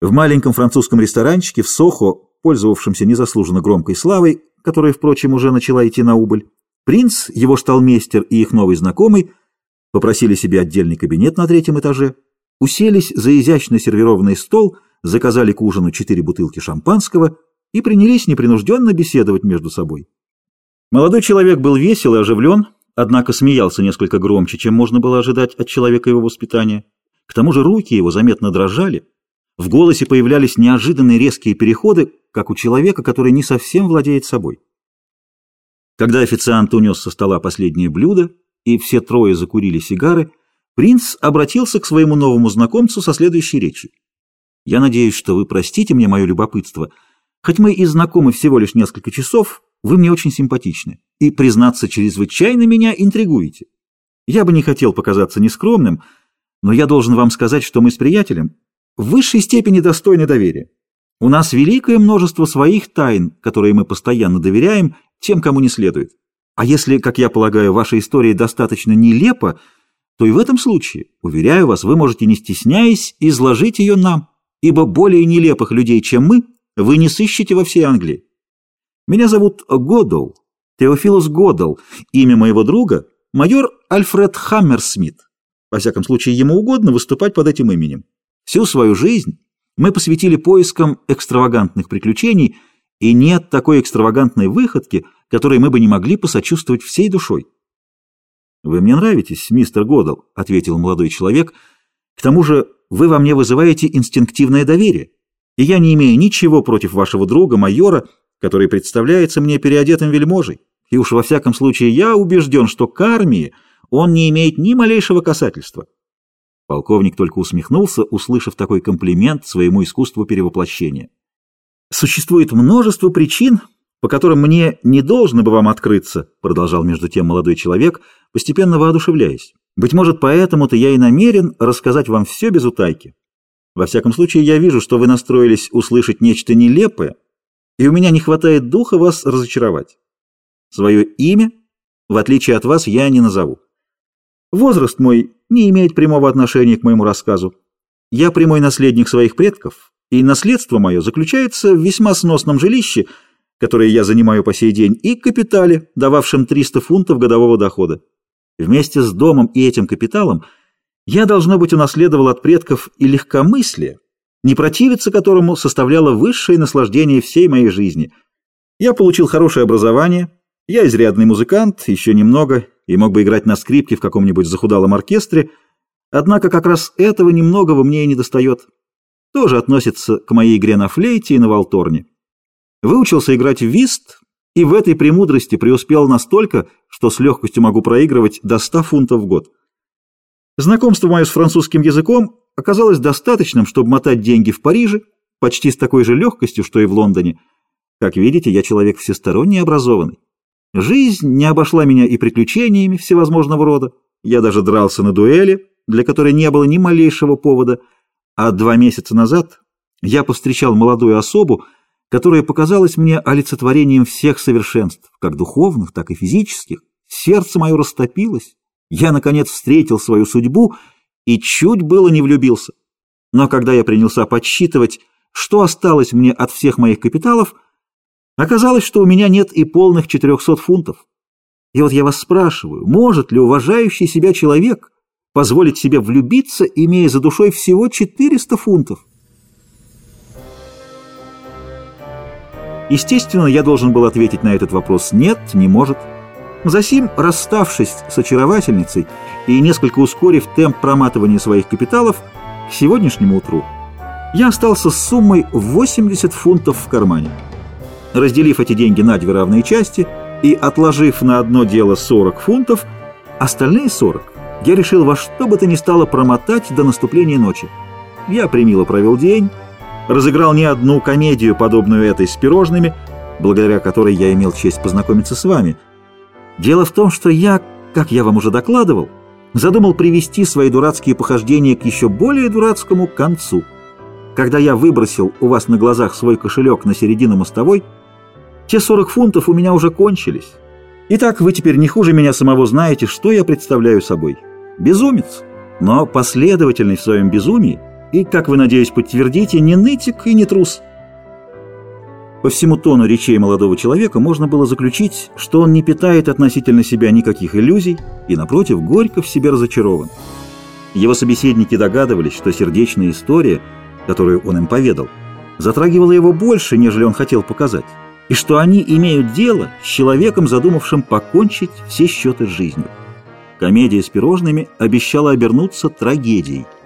В маленьком французском ресторанчике в Сохо, пользовавшемся незаслуженно громкой славой, которая, впрочем, уже начала идти на убыль, принц, его шталмейстер и их новый знакомый попросили себе отдельный кабинет на третьем этаже, уселись за изящно сервированный стол, заказали к ужину четыре бутылки шампанского и принялись непринужденно беседовать между собой. Молодой человек был весел и оживлен, однако смеялся несколько громче, чем можно было ожидать от человека его воспитания. К тому же руки его заметно дрожали, в голосе появлялись неожиданные резкие переходы, как у человека, который не совсем владеет собой. Когда официант унес со стола последнее блюдо, и все трое закурили сигары, принц обратился к своему новому знакомцу со следующей речью. «Я надеюсь, что вы простите мне мое любопытство. Хоть мы и знакомы всего лишь несколько часов, вы мне очень симпатичны, и, признаться, чрезвычайно меня интригуете. Я бы не хотел показаться нескромным, но я должен вам сказать, что мы с приятелем в высшей степени достойны доверия. У нас великое множество своих тайн, которые мы постоянно доверяем тем, кому не следует. А если, как я полагаю, ваша история достаточно нелепа, то и в этом случае, уверяю вас, вы можете, не стесняясь, изложить ее нам, ибо более нелепых людей, чем мы, вы не сыщете во всей Англии. Меня зовут Годол, Теофилус Годол, имя моего друга – майор Альфред Хаммерсмит. Во всяком случае, ему угодно выступать под этим именем. Всю свою жизнь мы посвятили поискам экстравагантных приключений, и нет такой экстравагантной выходки, которой мы бы не могли посочувствовать всей душой. «Вы мне нравитесь, мистер Годал», — ответил молодой человек. «К тому же вы во мне вызываете инстинктивное доверие, и я не имею ничего против вашего друга, майора, который представляется мне переодетым вельможей, и уж во всяком случае я убежден, что к армии он не имеет ни малейшего касательства». Полковник только усмехнулся, услышав такой комплимент своему искусству перевоплощения. «Существует множество причин, по которым мне не должно бы вам открыться», продолжал между тем молодой человек, постепенно воодушевляясь. «Быть может, поэтому-то я и намерен рассказать вам все без утайки. Во всяком случае, я вижу, что вы настроились услышать нечто нелепое, и у меня не хватает духа вас разочаровать. Свое имя, в отличие от вас, я не назову. Возраст мой не имеет прямого отношения к моему рассказу. Я прямой наследник своих предков, и наследство мое заключается в весьма сносном жилище, которое я занимаю по сей день, и капитале, дававшем 300 фунтов годового дохода. Вместе с домом и этим капиталом я, должно быть, унаследовал от предков и легкомыслие, не противиться которому составляло высшее наслаждение всей моей жизни. Я получил хорошее образование, я изрядный музыкант, еще немного, и мог бы играть на скрипке в каком-нибудь захудалом оркестре, однако как раз этого немногого мне и не достает. Тоже относится к моей игре на флейте и на валторне. Выучился играть в вист, и в этой премудрости преуспел настолько, что с легкостью могу проигрывать до 100 фунтов в год. Знакомство мое с французским языком оказалось достаточным, чтобы мотать деньги в Париже, почти с такой же легкостью, что и в Лондоне. Как видите, я человек всесторонне образованный. Жизнь не обошла меня и приключениями всевозможного рода. Я даже дрался на дуэли, для которой не было ни малейшего повода. А два месяца назад я повстречал молодую особу, которая показалась мне олицетворением всех совершенств, как духовных, так и физических. Сердце мое растопилось. Я, наконец, встретил свою судьбу и чуть было не влюбился. Но когда я принялся подсчитывать, что осталось мне от всех моих капиталов – Оказалось, что у меня нет и полных 400 фунтов. И вот я вас спрашиваю, может ли уважающий себя человек позволить себе влюбиться, имея за душой всего 400 фунтов? Естественно, я должен был ответить на этот вопрос «нет, не может». Засим, расставшись с очаровательницей и несколько ускорив темп проматывания своих капиталов, к сегодняшнему утру я остался с суммой 80 фунтов в кармане. Разделив эти деньги на две равные части и отложив на одно дело 40 фунтов, остальные 40 я решил во что бы то ни стало промотать до наступления ночи. Я примило провел день, разыграл не одну комедию, подобную этой с пирожными, благодаря которой я имел честь познакомиться с вами. Дело в том, что я, как я вам уже докладывал, задумал привести свои дурацкие похождения к еще более дурацкому концу. Когда я выбросил у вас на глазах свой кошелек на середину мостовой, те 40 фунтов у меня уже кончились. Итак, вы теперь не хуже меня самого знаете, что я представляю собой. Безумец, но последовательный в своем безумии и, как вы, надеюсь, подтвердите, не нытик и не трус. По всему тону речей молодого человека можно было заключить, что он не питает относительно себя никаких иллюзий и, напротив, горько в себе разочарован. Его собеседники догадывались, что сердечная история, которую он им поведал, затрагивала его больше, нежели он хотел показать, и что они имеют дело с человеком, задумавшим покончить все счеты с жизнью. Комедия с пирожными обещала обернуться трагедией –